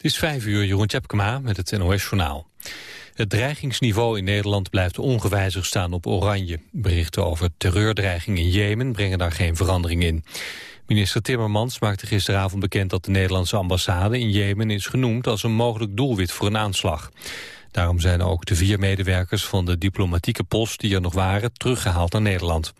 Het is vijf uur, Jeroen Tjepkema met het NOS-journaal. Het dreigingsniveau in Nederland blijft ongewijzigd staan op oranje. Berichten over terreurdreiging in Jemen brengen daar geen verandering in. Minister Timmermans maakte gisteravond bekend dat de Nederlandse ambassade in Jemen is genoemd als een mogelijk doelwit voor een aanslag. Daarom zijn ook de vier medewerkers van de diplomatieke post die er nog waren teruggehaald naar Nederland.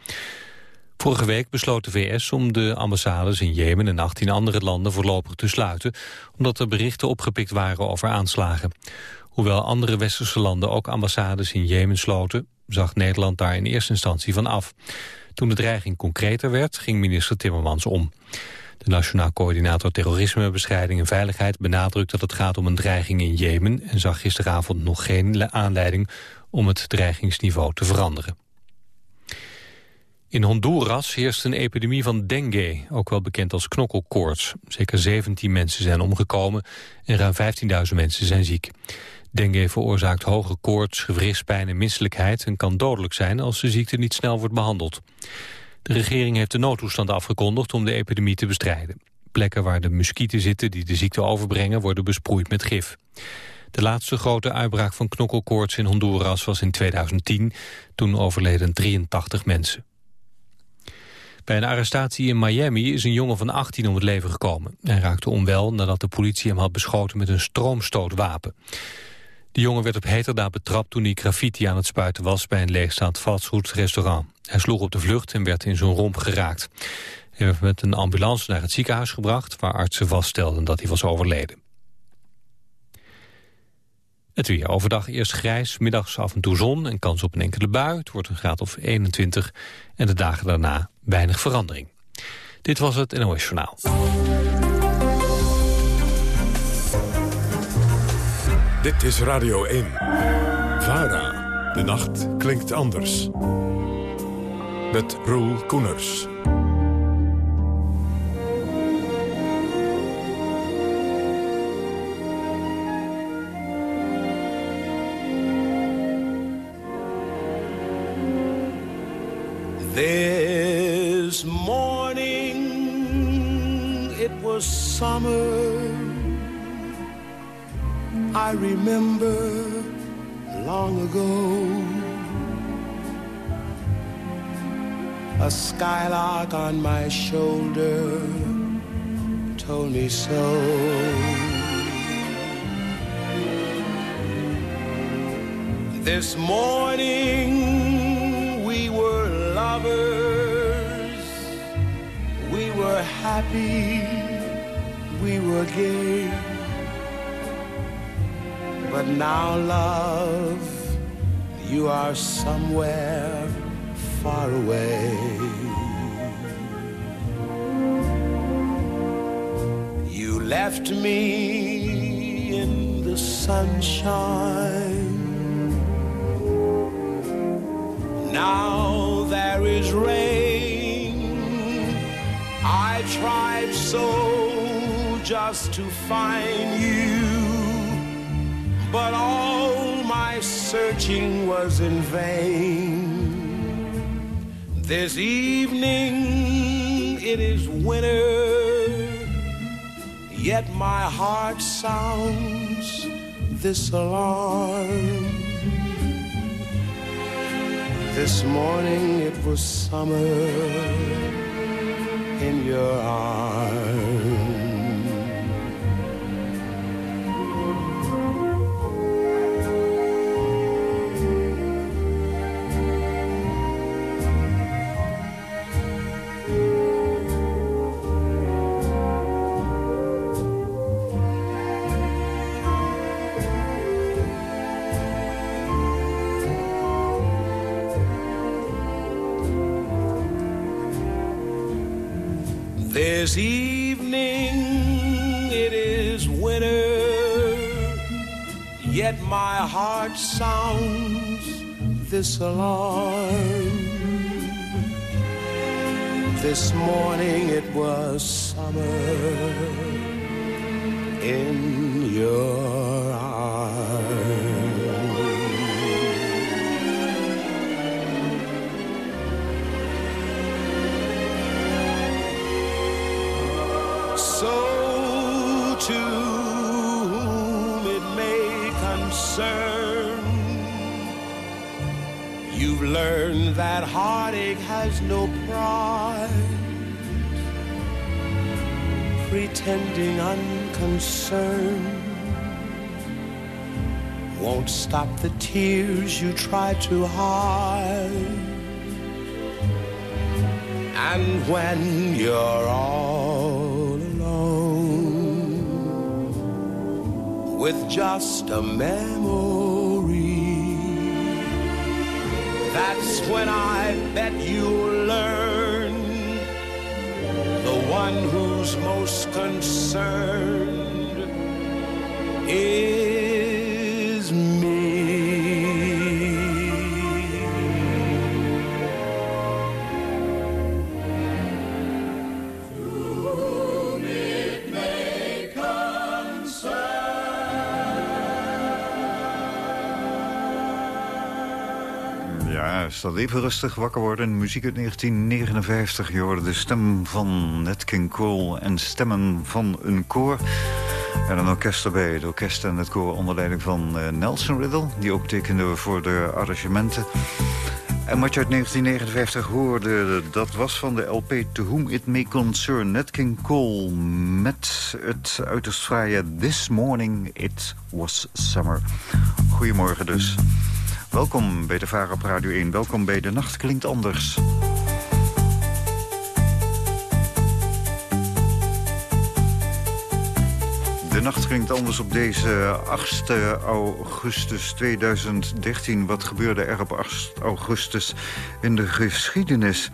Vorige week besloot de VS om de ambassades in Jemen en 18 andere landen voorlopig te sluiten, omdat er berichten opgepikt waren over aanslagen. Hoewel andere westerse landen ook ambassades in Jemen sloten, zag Nederland daar in eerste instantie van af. Toen de dreiging concreter werd, ging minister Timmermans om. De Nationaal Coördinator Terrorismebestrijding en Veiligheid benadrukt dat het gaat om een dreiging in Jemen en zag gisteravond nog geen aanleiding om het dreigingsniveau te veranderen. In Honduras heerst een epidemie van dengue, ook wel bekend als knokkelkoorts. Zeker 17 mensen zijn omgekomen en ruim 15.000 mensen zijn ziek. Dengue veroorzaakt hoge koorts, gewrichtspijn en misselijkheid... en kan dodelijk zijn als de ziekte niet snel wordt behandeld. De regering heeft de noodtoestand afgekondigd om de epidemie te bestrijden. Plekken waar de muskieten zitten die de ziekte overbrengen... worden besproeid met gif. De laatste grote uitbraak van knokkelkoorts in Honduras was in 2010. Toen overleden 83 mensen. Bij een arrestatie in Miami is een jongen van 18 om het leven gekomen. Hij raakte onwel nadat de politie hem had beschoten met een stroomstootwapen. De jongen werd op heterdaad betrapt toen hij graffiti aan het spuiten was... bij een leegstaand fastfoodrestaurant. Hij sloeg op de vlucht en werd in zijn romp geraakt. Hij werd met een ambulance naar het ziekenhuis gebracht... waar artsen vaststelden dat hij was overleden. Het weer overdag eerst grijs, middags af en toe zon en kans op een enkele bui. Het wordt een graad of 21 en de dagen daarna weinig verandering. Dit was het NOS Journaal. Dit is Radio 1. VARA. De nacht klinkt anders. Met Roel Koeners. Summer. I remember long ago A skylark on my shoulder told me so. This morning we were lovers. We were happy, we were gay but now, love, you are somewhere far away. You left me in the sunshine. Now there is rain. I tried so just to find you but all my searching was in vain. This evening it is winter, yet my heart sounds this alarm. This morning it was summer in your arms. My heart sounds this alarm. This morning it was summer in your Learned that heartache has no pride. Pretending unconcerned won't stop the tears you try to hide. And when you're all alone with just a memory, that's when I bet you'll learn the one who's most concerned is dat even rustig wakker worden. Muziek uit 1959. Je hoorde de stem van Nat King Cole en stemmen van een koor. En een orkest erbij. Het orkest en het koor onder leiding van eh, Nelson Riddle. Die ook tekende voor de arrangementen. En wat je uit 1959 hoorde, dat was van de LP To Whom It May Concern. Nat King Cole met het uiterst fraaie This Morning It Was Summer. Goedemorgen dus. Welkom bij de Vara op Radio 1. Welkom bij De Nacht Klinkt Anders. De nacht klinkt anders op deze 8 augustus 2013. Wat gebeurde er op 8 augustus in de geschiedenis?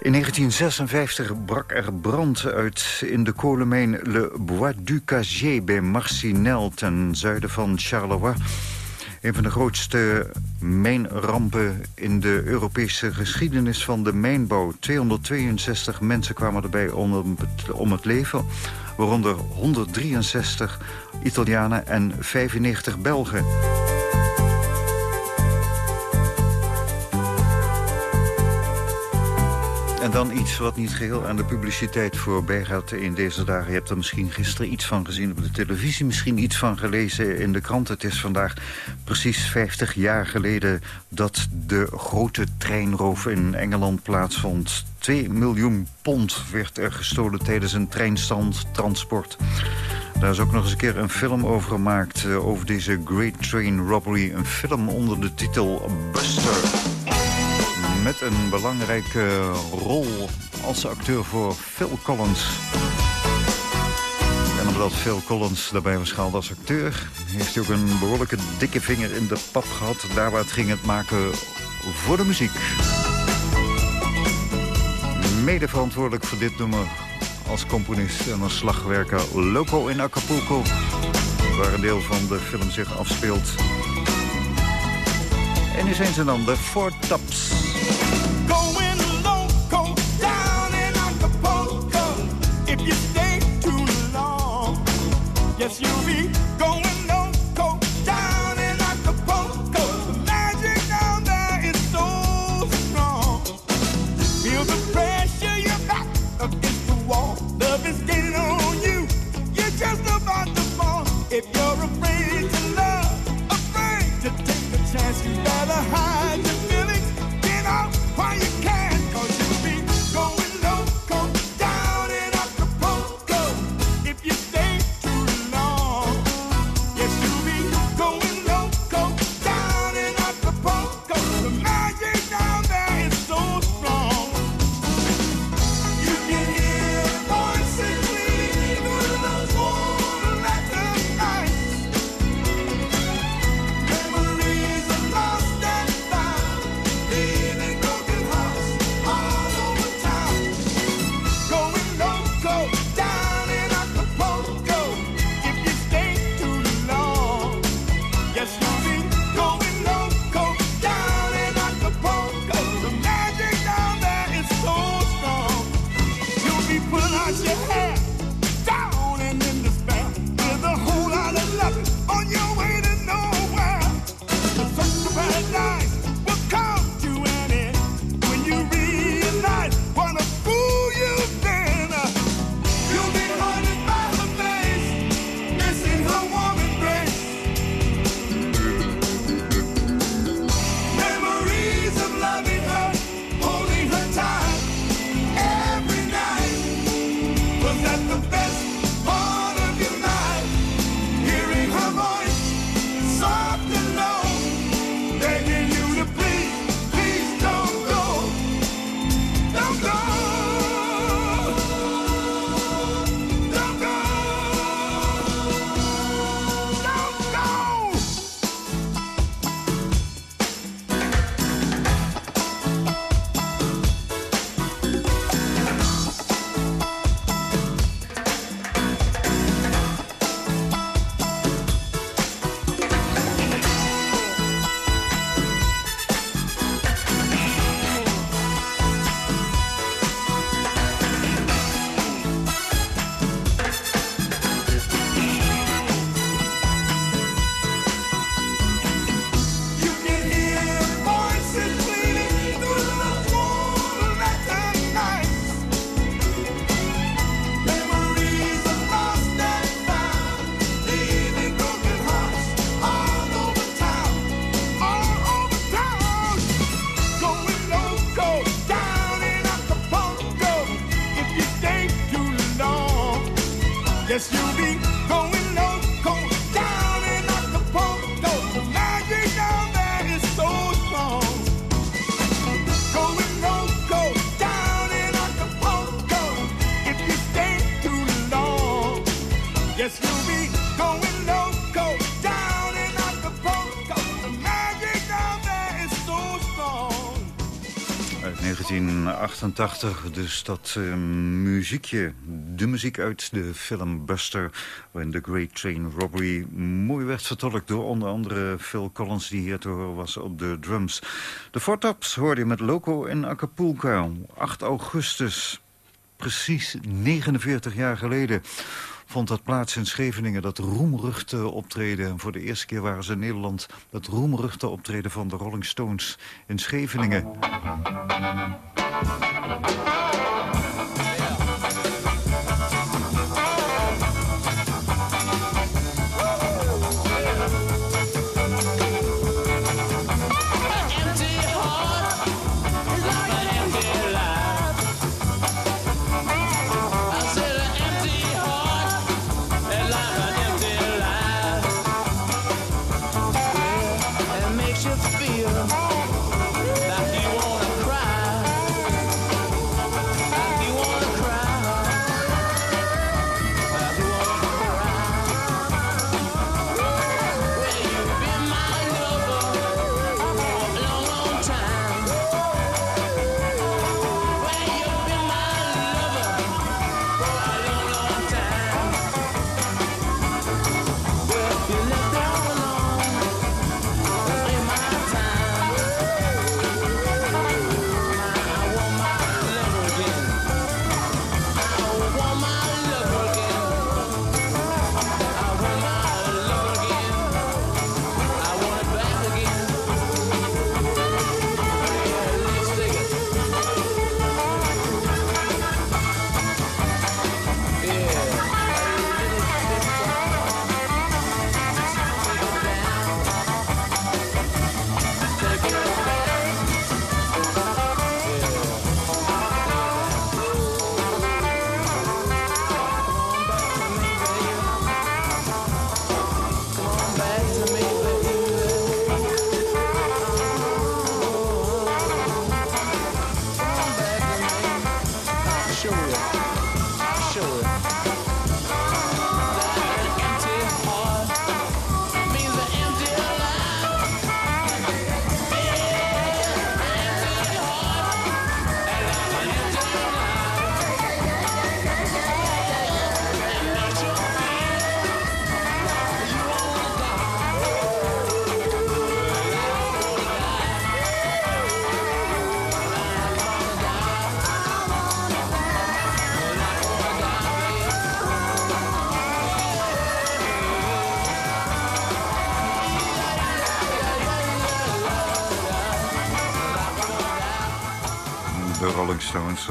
In 1956 brak er brand uit in de kolenmijn Le Bois du Cagier bij Marcinelle ten zuiden van Charleroi. Een van de grootste mijnrampen in de Europese geschiedenis van de mijnbouw. 262 mensen kwamen erbij om het, om het leven, waaronder 163 Italianen en 95 Belgen. En dan iets wat niet geheel aan de publiciteit voorbij gaat in deze dagen. Je hebt er misschien gisteren iets van gezien op de televisie, misschien iets van gelezen in de krant. Het is vandaag precies 50 jaar geleden dat de grote treinroof in Engeland plaatsvond. 2 miljoen pond werd er gestolen tijdens een treinstandtransport. Daar is ook nog eens een keer een film over gemaakt, uh, over deze Great Train Robbery. Een film onder de titel Buster met een belangrijke rol als acteur voor Phil Collins. En omdat Phil Collins daarbij was gehaald als acteur... heeft hij ook een behoorlijke dikke vinger in de pap gehad... daar waar het ging het maken voor de muziek. Mede verantwoordelijk voor dit nummer als componist en als slagwerker Loco in Acapulco... waar een deel van de film zich afspeelt. En nu zijn ze dan de Four Tops. Going loco down in Acapulco. If you stay you 1988, dus dat eh, muziekje. De muziek uit de film Buster... waarin The Great Train Robbery mooi werd vertolkt... door onder andere Phil Collins, die hier te horen was op de drums. De Four Tops hoorde je met Loco in Acapulco. 8 augustus, precies 49 jaar geleden vond dat plaats in Scheveningen, dat roemruchte optreden. En voor de eerste keer waren ze in Nederland dat roemruchte optreden van de Rolling Stones in Scheveningen.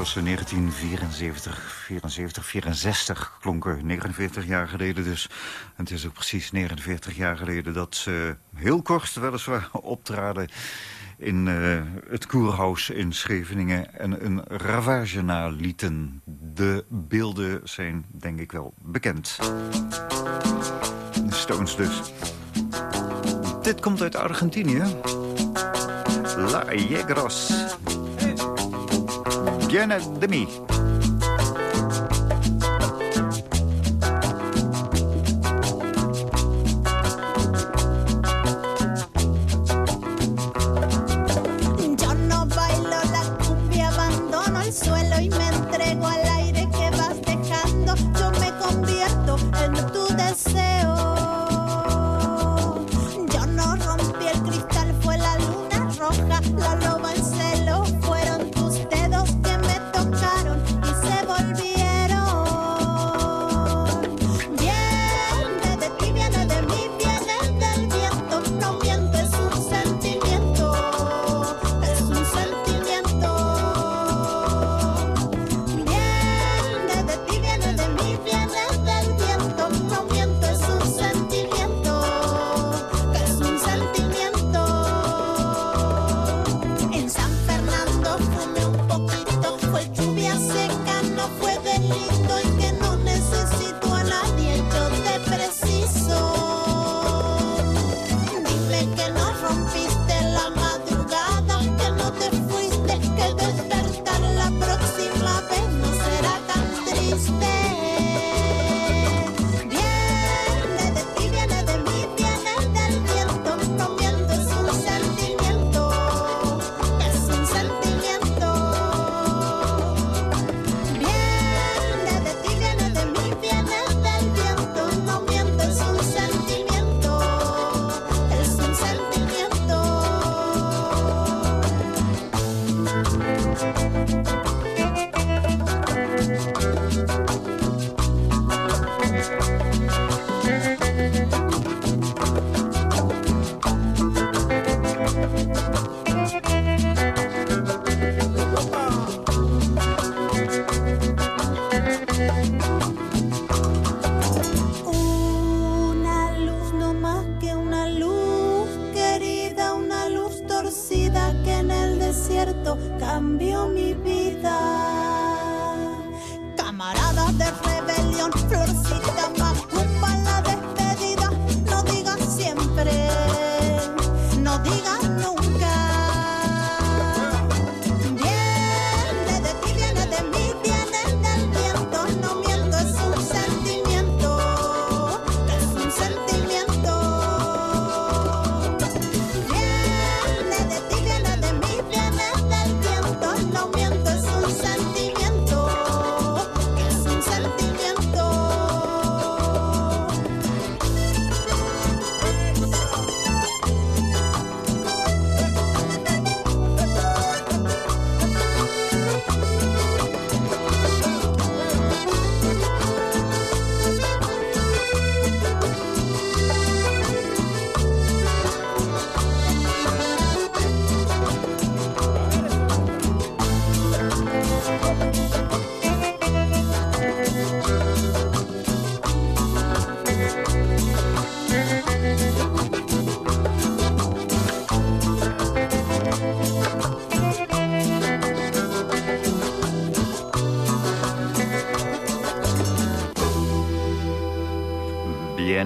Ze 1974, 74, 64 klonken. 49 jaar geleden dus. En het is ook precies 49 jaar geleden dat ze heel kort weliswaar optraden in eh, het Koerhuis in Scheveningen en een ravage nalieten. De beelden zijn denk ik wel bekend. De Stones dus. Dit komt uit Argentinië. La Yegros. Viene de mí.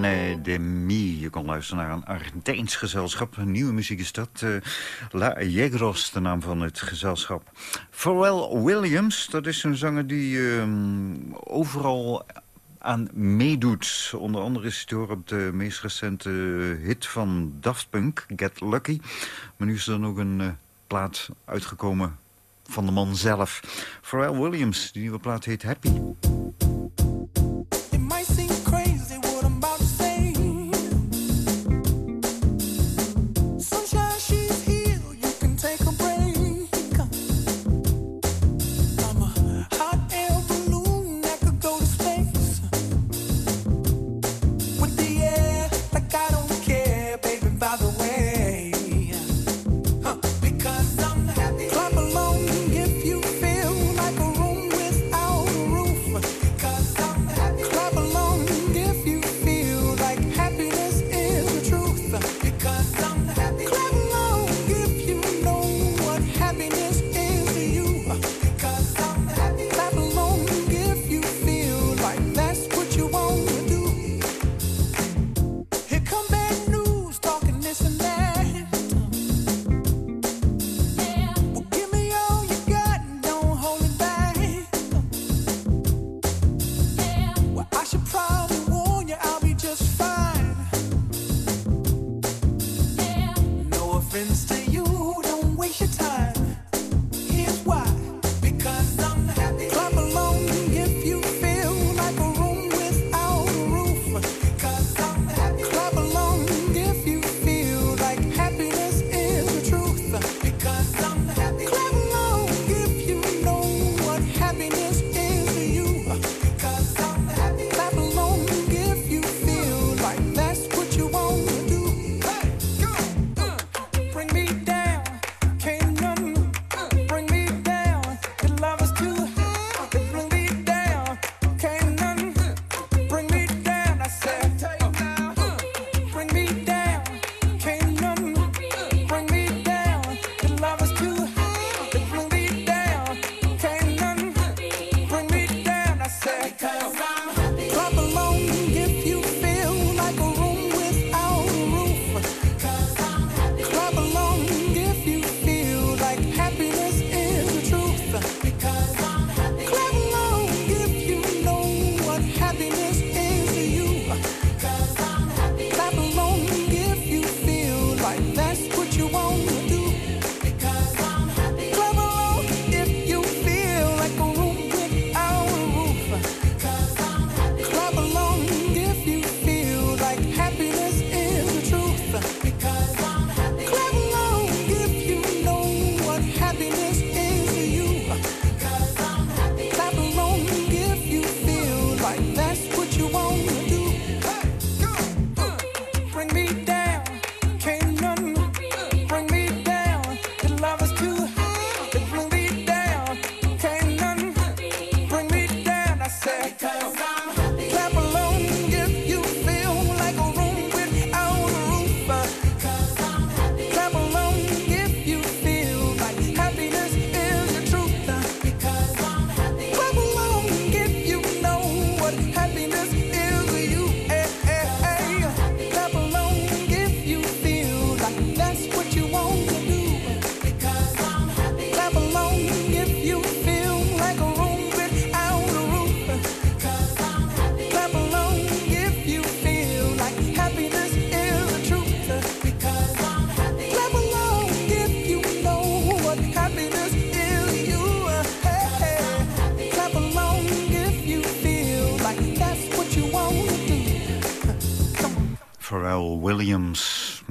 Irene Je kon luisteren naar een Argentijns gezelschap. Een nieuwe muziek is dat. Eh, La Yegros, de naam van het gezelschap. Pharrell Williams, dat is een zanger die ehm, overal aan meedoet. Onder andere is hij door op de meest recente hit van Daft Punk, Get Lucky. Maar nu is er dan ook een eh, plaat uitgekomen van de man zelf. Pharrell Williams, die nieuwe plaat heet Happy.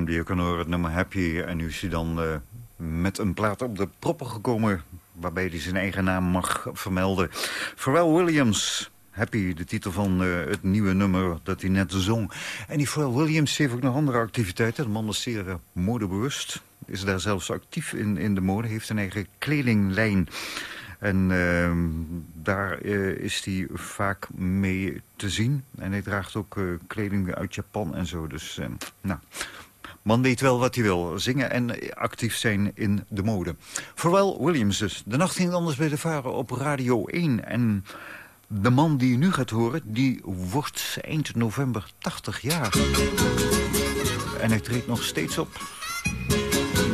Je kan het nummer Happy. En nu is hij dan eh, met een plaat op de proppen gekomen... waarbij hij zijn eigen naam mag vermelden. Pharrell Williams... Happy, de titel van eh, het nieuwe nummer dat hij net zong. En die Pharrell Williams heeft ook nog andere activiteiten. De man is eh, modebewust. Is daar zelfs actief in, in de mode. Heeft een eigen kledinglijn. En ehm, daar is hij vaak mee te zien. En hij draagt ook kleding uit Japan en zo. Dus nou, Man weet wel wat hij wil, zingen en actief zijn in de mode. Vooral Williams dus. De nacht ging anders bij de varen op Radio 1. En de man die je nu gaat horen, die wordt eind november 80 jaar. En hij treedt nog steeds op.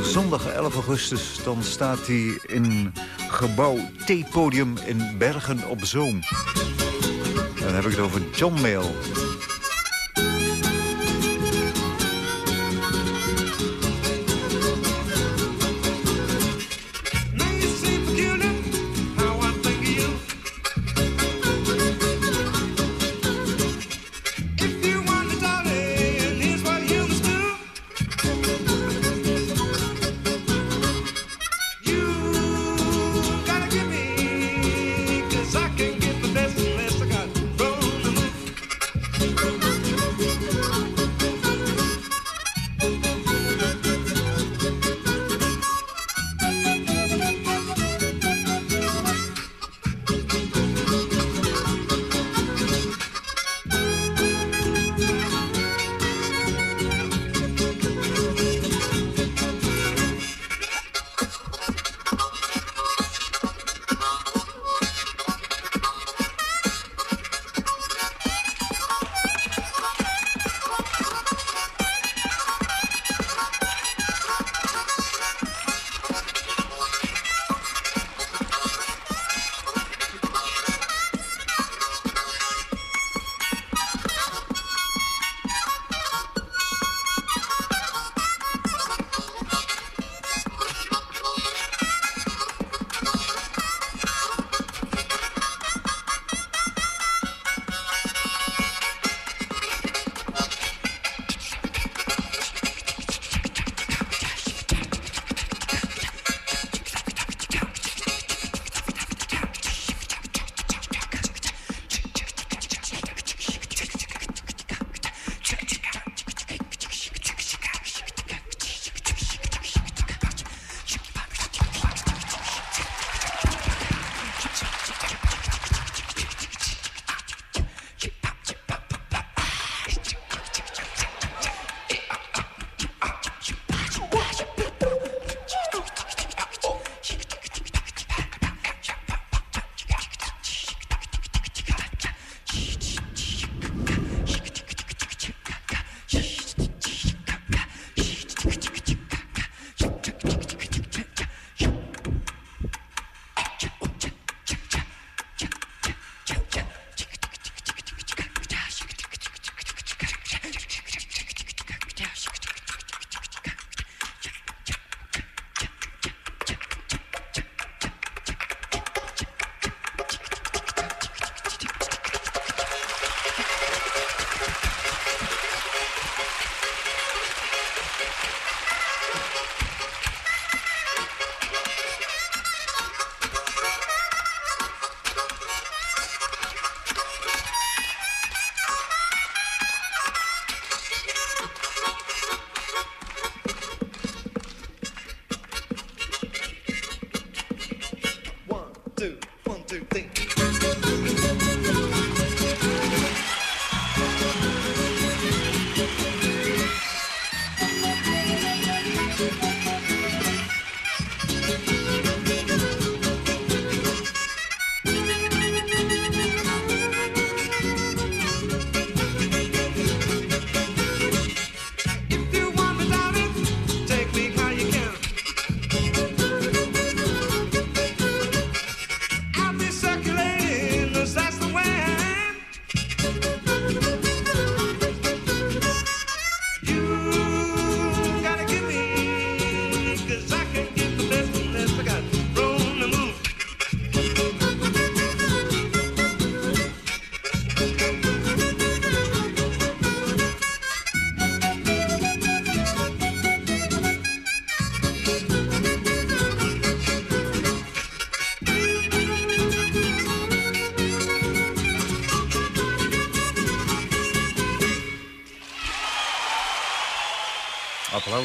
Zondag 11 augustus, dan staat hij in gebouw T-podium in Bergen op Zoom. En dan heb ik het over John Mail.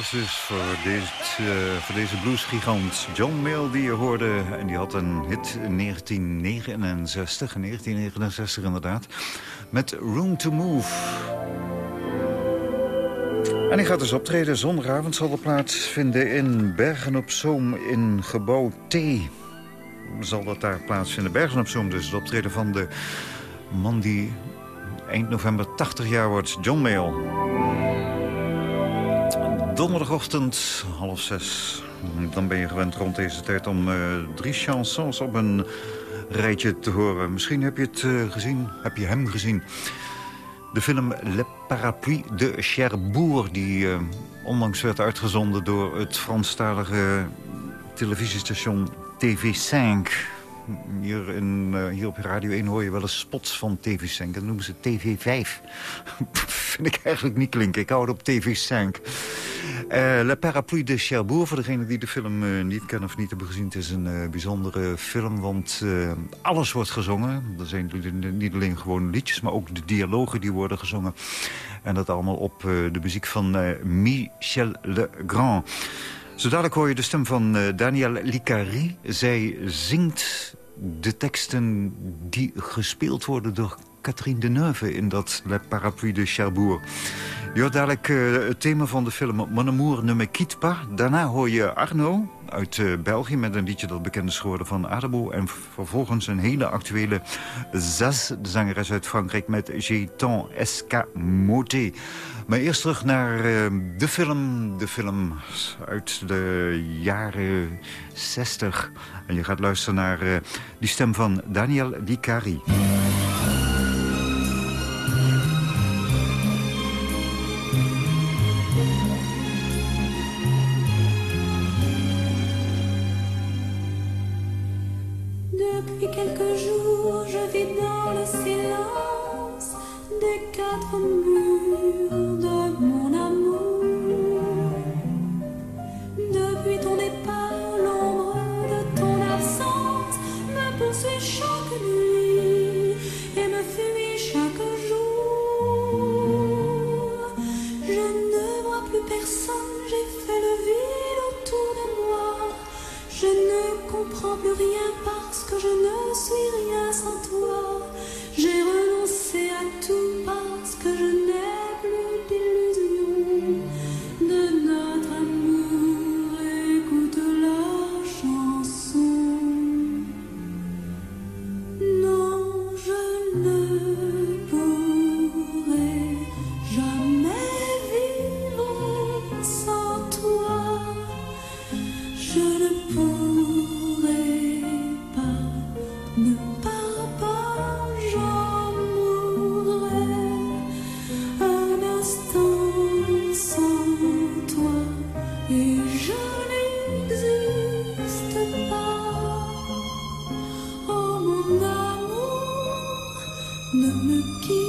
Voor, dit, eh, voor deze bluesgigant John Mayle die je hoorde. En die had een hit in 1969, in 1969 inderdaad. Met Room to Move. En hij gaat dus optreden. Zondagavond zal er plaatsvinden in Bergen op Zoom in gebouw T. zal dat daar plaatsvinden. Bergen op Zoom dus, het optreden van de man die eind november 80 jaar wordt, John Mayall. Donderdagochtend, half zes. Dan ben je gewend rond deze tijd om eh, drie chansons op een rijtje te horen. Misschien heb je het eh, gezien, heb je hem gezien. De film Le Parapluie de Cherbourg... die eh, onlangs werd uitgezonden door het Franstalige televisiestation TV5. Hier, in, hier op Radio 1 hoor je wel eens spots van TV5. Dat noemen ze TV5. Vind ik eigenlijk niet klinken. Ik hou het op TV5. Eh, Le Parapluie de Cherbourg, voor degenen die de film eh, niet kennen of niet hebben gezien... het is een eh, bijzondere film, want alles wordt gezongen. Er zijn niet alleen gewoon liedjes, maar ook de dialogen die worden gezongen. En dat allemaal op de muziek van Michel Legrand. Zo dadelijk hoor je de stem van Daniel Licari. Zij zingt de teksten die gespeeld worden door Catherine Deneuve... in dat Le Parapluie de Cherbourg. Hoort dadelijk eh, het thema van de film Mon amour ne me quitte pas. Daarna hoor je Arno uit eh, België met een liedje dat bekend is geworden van Adebo. En vervolgens een hele actuele Zaz, de zangeres uit Frankrijk... met tant escamoté. Maar eerst terug naar eh, de film. De film uit de jaren 60. En je gaat luisteren naar die stem van Daniel Licari. Ne me quitte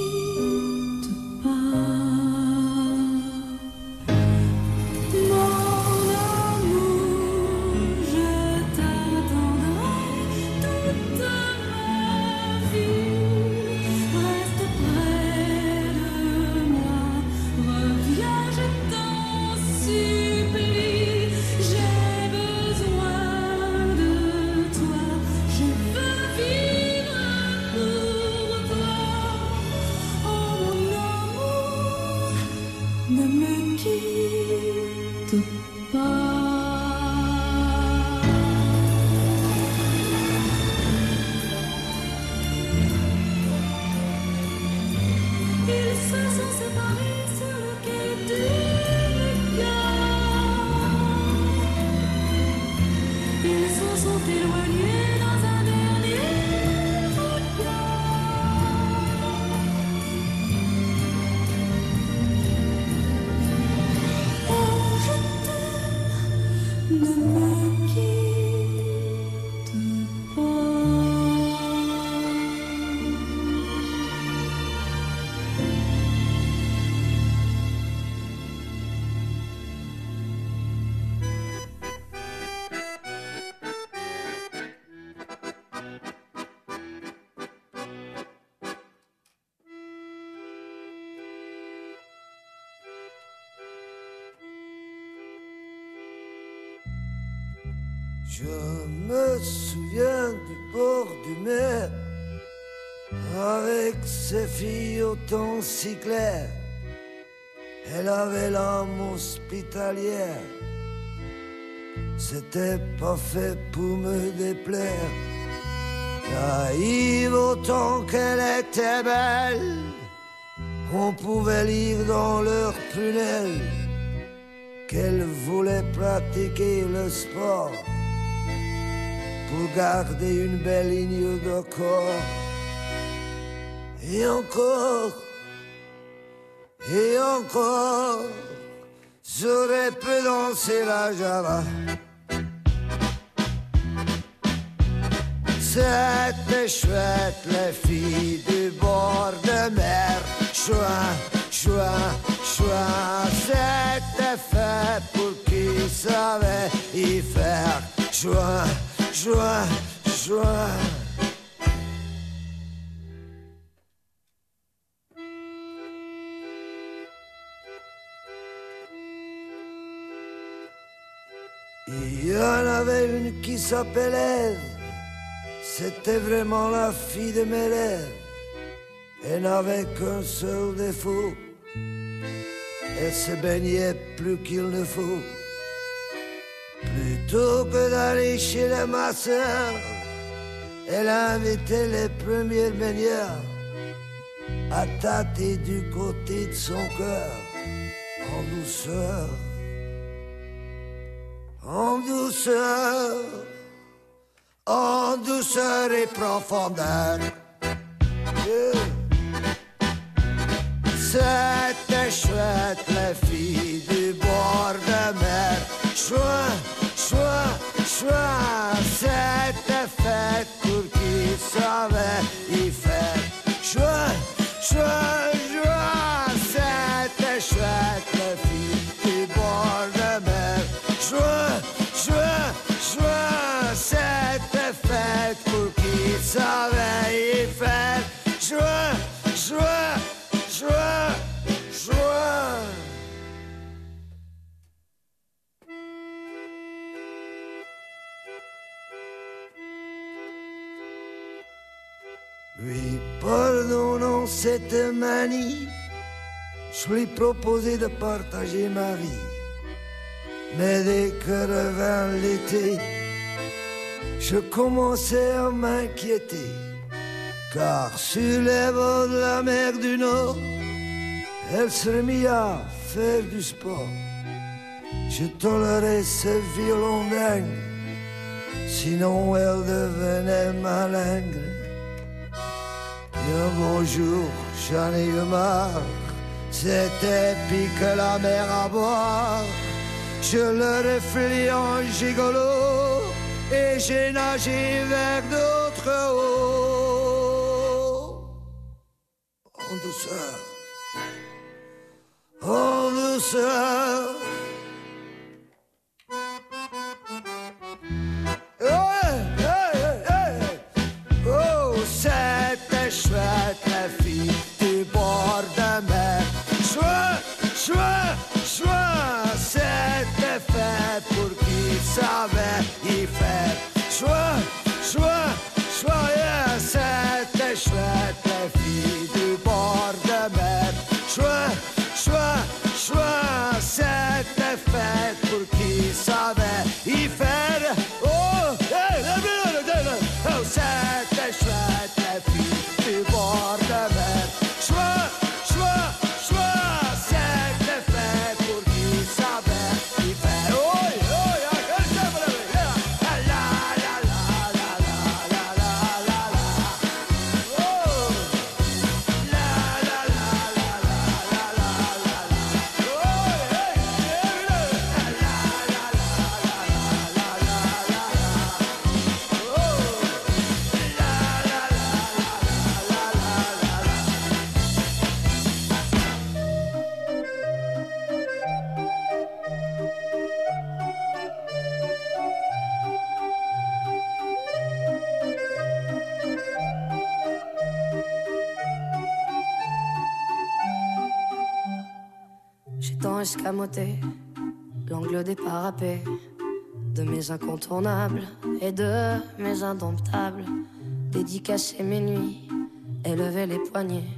Je me souviens du bord du mer, avec ses filles au temps si clair. Elle avait l'âme hospitalière, c'était pas fait pour me déplaire. naïve autant qu'elle était belle, on pouvait lire dans leurs prunelles qu'elle voulait pratiquer le sport pour garder une belle ligne de corps. Et encore, et encore, j'aurais pu danser la java. C'était chouette, les filles du bord de mer. Chouin, chouin, chouin. C'était fait pour qui savait y faire. Chouin, chouin, chouin. Il y en avait une qui s'appelait. C'était vraiment la fille de mes rêves. Elle n'avait qu'un seul défaut. Elle se baignait plus qu'il ne faut. Plutôt que d'aller chez les masseurs, elle invitait les premières baigneurs à tâter du côté de son cœur en douceur. En douceur en douceur et profondeur. Yeah. C'était chouette, les filles du bord de mer. Choix, choix, choix, c'était proposai de partager ma vie. Mais dès que revint l'été, je commençais à m'inquiéter. Car sur les bords de la mer du Nord, elle se remit à faire du sport. Je tolérais ce violon dingue, sinon elle devenait malingre. Et un beau jour, j'en ai eu marre, c'était pique la mer à boire. Je le reflus en gigolo et j'ai nagé vers d'autres eaux. En douceur, en douceur. porque só der He fell. Et de mes indomptables. Dédicacé mes nuits, élevé les poignets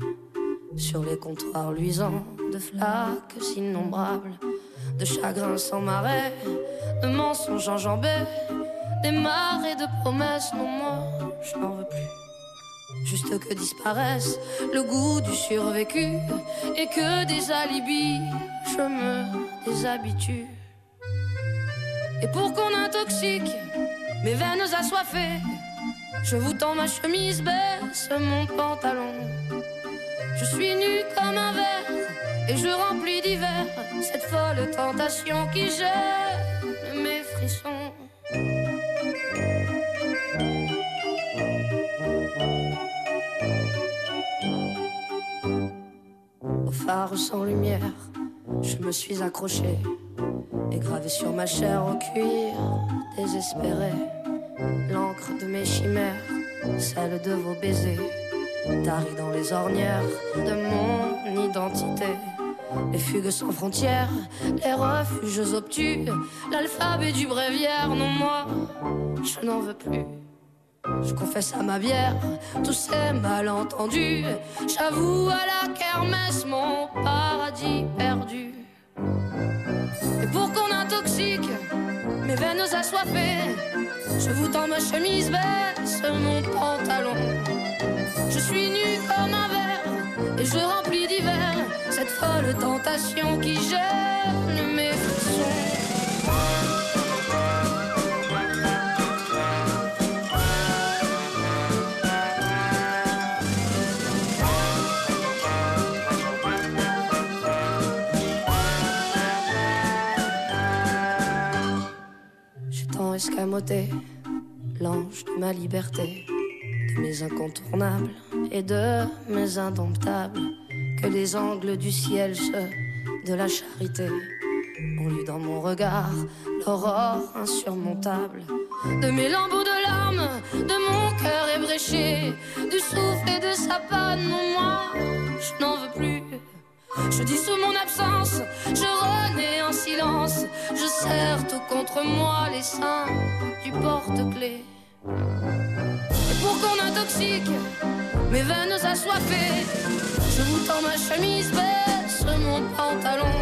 sur les comptoirs luisants de flaques innombrables, de chagrins sans marais, de mensonges enjambés, des marées de promesses non mortes je n'en veux plus. Juste que disparaisse le goût du survécu et que des alibis, je me déshabitue. Et pour qu'on intoxique mes veines assoiffées, je vous tends ma chemise, baisse mon pantalon. Je suis nu comme un verre et je remplis d'hiver cette folle tentation qui gêne mes frissons. Au phare sans lumière, je me suis accroché et gravé sur ma chair au cuir, désespéré, l'encre de mes chimères, celle de vos baisers, tarie dans les ornières de mon identité. Les fugues sans frontières, les refuges obtus, l'alphabet du bréviaire, non moi, je n'en veux plus. Je confesse à ma bière tous ces malentendus. J'avoue à la kermesse mon paradis perdu. Pour qu'on intoxique mes veines assoiffées, je vous tends ma chemise, baisse mon pantalon. Je suis nu comme un verre et je remplis d'hiver cette folle tentation qui gêne mes frissons. Escamoté l'ange de ma liberté, de mes incontournables et de mes indomptables, que les angles du ciel, ceux de la charité, ont lu dans mon regard l'aurore insurmontable, de mes lambeaux de larmes, de mon cœur ébréché, du souffle et de sa panne, moi, je n'en veux plus. Je dis sous mon absence, je renais en silence, je serre tout contre moi les seins du porte-clés. Et pour qu'on intoxique mes veines assoiffées, je vous tends ma chemise, baisse mon pantalon.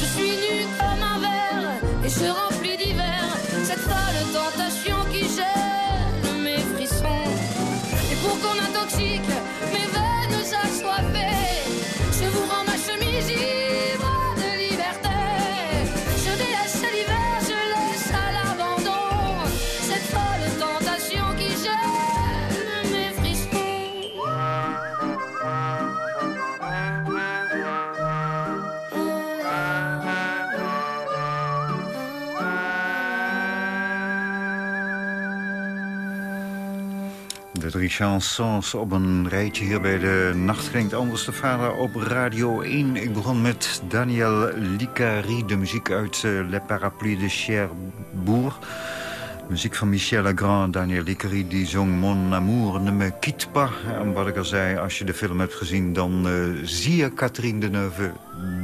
Je suis nu comme un verre et je remplis chansons op een rijtje hier bij de Nacht anders de vader op Radio 1. Ik begon met Daniel Licari, de muziek uit eh, Le Parapluie de Cherbourg. Muziek van Michel Legrand, Daniel Licari, die zong Mon amour ne me quitte pas. En wat ik al zei, als je de film hebt gezien, dan eh, zie je Catherine Deneuve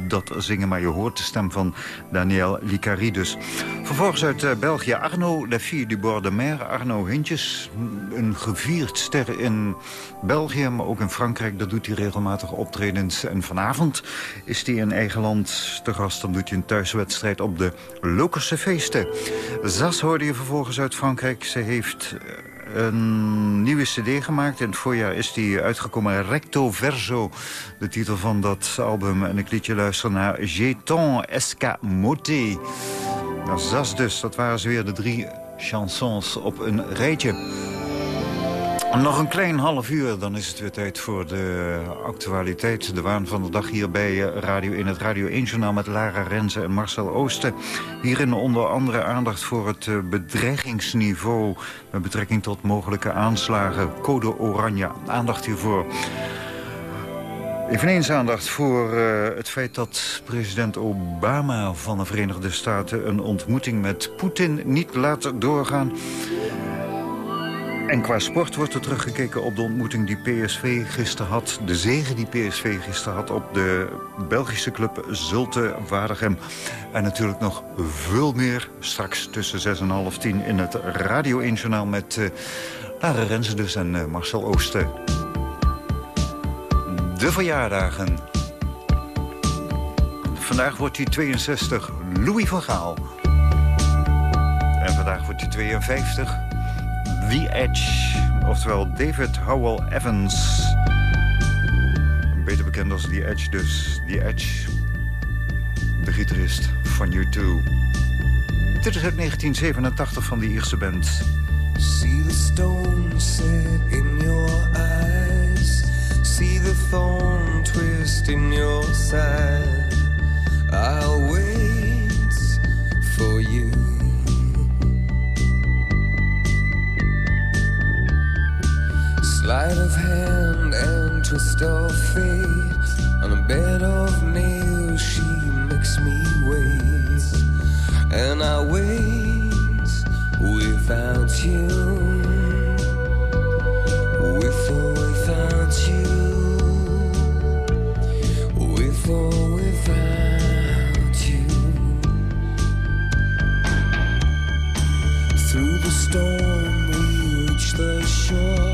dat zingen. Maar je hoort de stem van Daniel Licari dus. Vervolgens uit eh, België, Arno, La Fille du Bord de Mer. Arno Hintjes, een gevierd ster in België, maar ook in Frankrijk. Daar doet hij regelmatig optredens. En vanavond is hij in eigen land te gast. Dan doet hij een thuiswedstrijd op de Lokerse feesten. Zas hoorde je vervolgens uit Frankrijk. Ze heeft eh, een nieuwe cd gemaakt. In het voorjaar is die uitgekomen. Recto Verso, de titel van dat album. En ik liet je luisteren naar Jeton Escamoté. Nou, Zas dus, dat waren ze weer de drie chansons op een rijtje. Nog een klein half uur, dan is het weer tijd voor de actualiteit. De waan van de dag hier bij eh, Radio in het Radio 1-journaal... met Lara Renze en Marcel Oosten. Hierin onder andere aandacht voor het eh, bedreigingsniveau... met betrekking tot mogelijke aanslagen. Code Oranje, aandacht hiervoor. Eveneens aandacht voor eh, het feit dat president Obama van de Verenigde Staten... een ontmoeting met Poetin niet laat doorgaan... En qua sport wordt er teruggekeken op de ontmoeting die PSV gisteren had. De zege die PSV gisteren had op de Belgische club Zulte Waregem. En natuurlijk nog veel meer straks tussen 6 en half 10 in het Radio 1 Journaal met uh, Lara dus en uh, Marcel Oosten. De verjaardagen. Vandaag wordt hij 62, Louis van Gaal. En vandaag wordt hij 52... The Edge, oftewel David Howell Evans. Beter bekend als The Edge dus. The Edge, de gitarist van U2. Dit is uit 1987 van die Ierse band. See the stone set in your eyes. See the thorn twist in your side. I'll Sleight of hand and twist of fate. On a bed of nails, she makes me wait. And I wait without you. With or without you. With or without you. Through the storm, we reach the shore.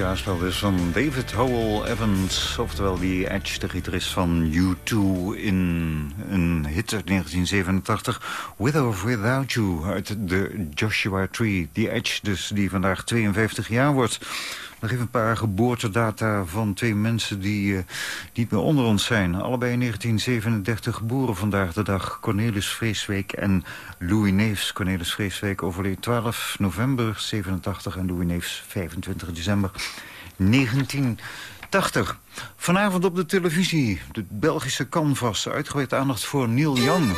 Het gitaarspel dus van David Howell Evans, oftewel die Edge, de gitarist van U2 in een hit uit 1987, With or Without You, uit de Joshua Tree. Die Edge dus, die vandaag 52 jaar wordt. Nog even een paar geboortedata van twee mensen die eh, niet meer onder ons zijn. Allebei in 1937 geboren vandaag de dag. Cornelis Vreeswijk en Louis Neefs. Cornelis Vreeswijk overleed 12 november 87 en Louis Neefs 25 december 1980. Vanavond op de televisie, de Belgische canvas. Uitgebreid aandacht voor Neil Young.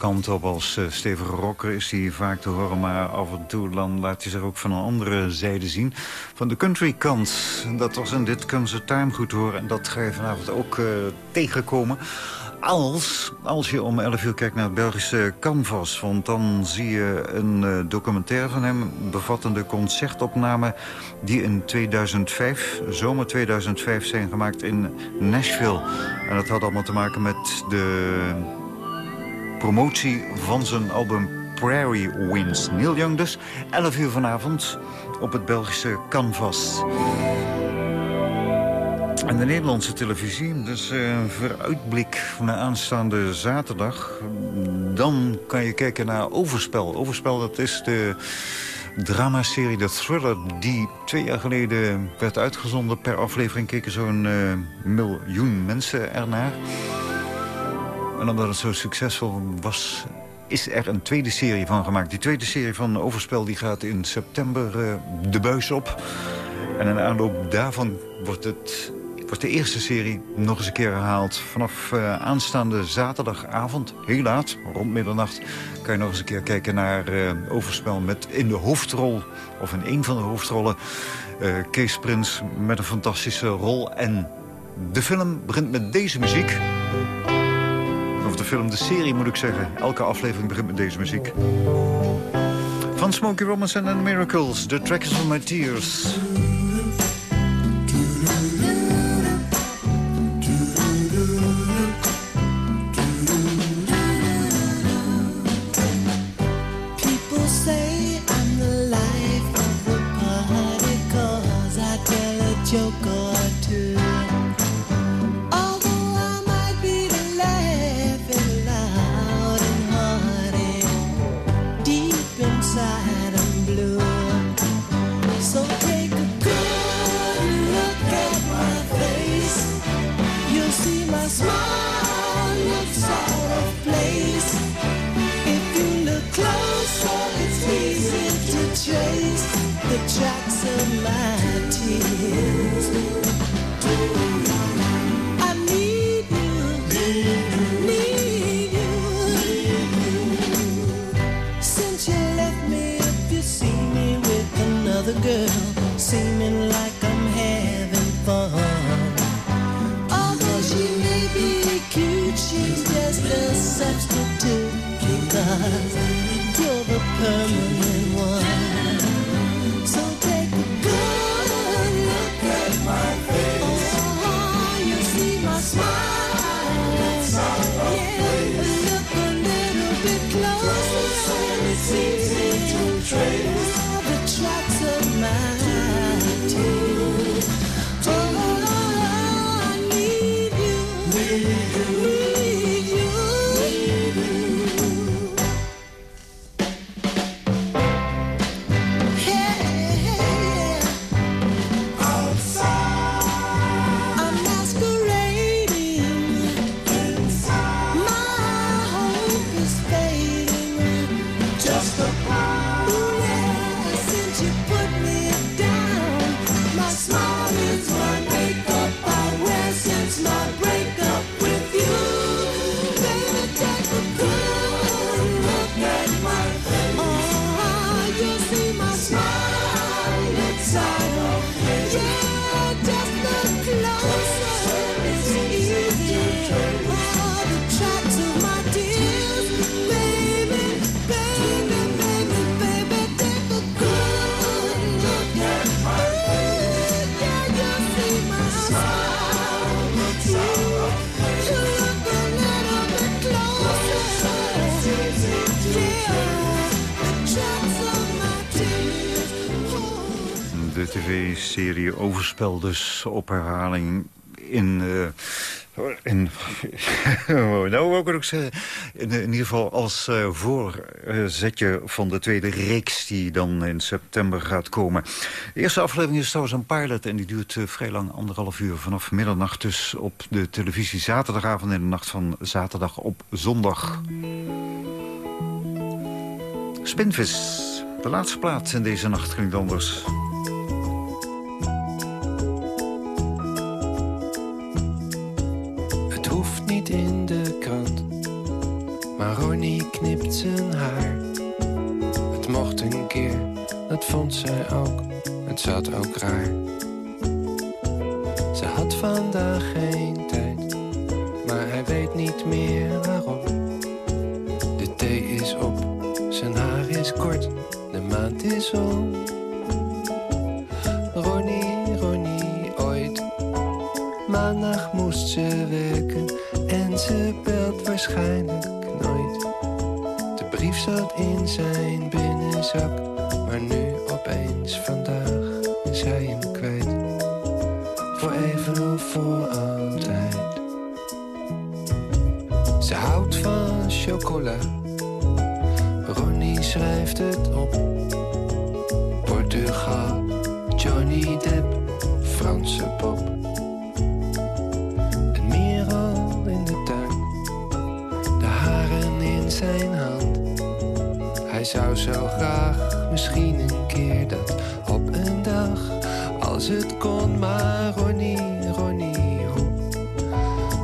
Hem kan je alle kanten op. Als eh, stevige rocker is hij vaak te horen. Maar af en toe laat hij zich ook van een andere zijde zien. Van de country kant. Dat was in dit Comes Time goed horen. En dat ga je vanavond ook eh, tegenkomen. Als, als je om 11 uur kijkt naar het Belgische Canvas. Want dan zie je een eh, documentaire van hem... bevattende concertopnamen die in 2005, zomer 2005... zijn gemaakt in Nashville. En dat had allemaal te maken met de promotie van zijn album Prairie Winds. Neil Young dus, 11 uur vanavond op het Belgische Canvas. En de Nederlandse televisie, dus eh, een vooruitblik naar aanstaande zaterdag. Dan kan je kijken naar Overspel. Overspel, dat is de dramaserie, de thriller... die twee jaar geleden werd uitgezonden. Per aflevering keken zo'n eh, miljoen mensen ernaar. En omdat het zo succesvol was, is er een tweede serie van gemaakt. Die tweede serie van Overspel die gaat in september eh, de buis op. En in aanloop daarvan wordt, het, wordt de eerste serie nog eens een keer herhaald. Vanaf eh, aanstaande zaterdagavond, heel laat, rond middernacht... kan je nog eens een keer kijken naar eh, Overspel met in de hoofdrol... of in een van de hoofdrollen, Kees Prins met een fantastische rol. En de film begint met deze muziek... Film, de serie moet ik zeggen. Elke aflevering begint met deze muziek. Van Smokey Robinson and Miracles, The Trackers of My Tears. Tv-serie Overspel dus op herhaling in... eh, in nou, ik ook zeggen, in, in ieder geval als eh, voorzetje van de tweede reeks... die dan in september gaat komen. De eerste aflevering is trouwens een pilot... en die duurt eh, vrij lang, anderhalf uur vanaf middernacht... dus op de televisie zaterdagavond in de nacht van zaterdag op zondag. Spinvis, de laatste plaats in deze nacht klinkt anders. Knipt zijn haar. Het mocht een keer, dat vond zij ook, het zat ook raar. Ze had vandaag geen tijd, maar hij weet niet meer waarom. De thee is op, zijn haar is kort, de maand is om. Ronnie, Ronnie, ooit Maandag moest ze werken en ze belt waarschijnlijk brief zat in zijn binnenzak, maar nu opeens vandaag is hij hem kwijt. Voor even of voor altijd. Ze houdt van chocola. Ronnie schrijft het op. Portugal, Johnny Depp, Franse pop. Hij zou zo graag misschien een keer dat op een dag, als het kon, maar Ronnie, Ronnie, hoe?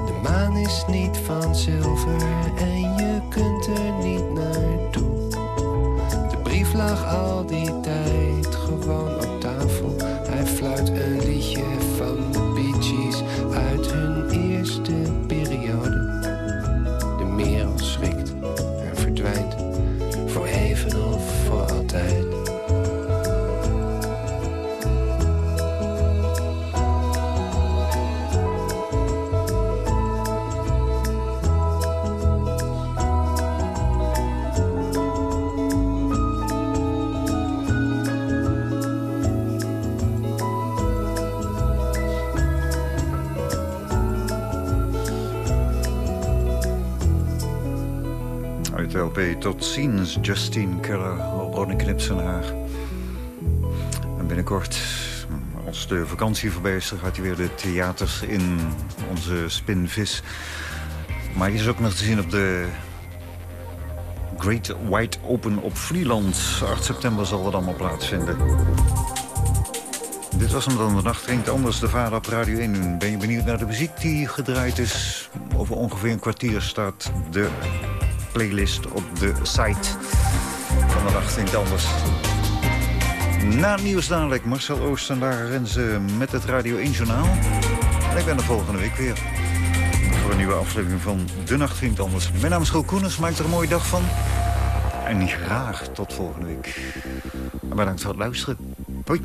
De maan is niet van zilver en je kunt er niet naartoe. De brief lag al die tijd gewoon Tot ziens, Justine Keller, Ronnie Knips in Haag. En binnenkort, als de vakantie voorbij is... gaat hij weer de theaters in, onze spinvis. Maar is ook nog te zien op de Great White Open op Vlieland. 8 september zal dat allemaal plaatsvinden. Dit was hem dan. De nacht anders. De vader op Radio 1. Ben je benieuwd naar de muziek die gedraaid is? Over ongeveer een kwartier staat de playlist op de site van de nacht klinkt anders. Na nieuws dadelijk Marcel Oost en Lara Renze met het Radio 1 Journaal. En ik ben er volgende week weer. Voor een nieuwe aflevering van De Nacht Klinkt Anders. Mijn naam is Roel Koeners. Maak er een mooie dag van. En graag tot volgende week. Bedankt voor het luisteren. Hoi.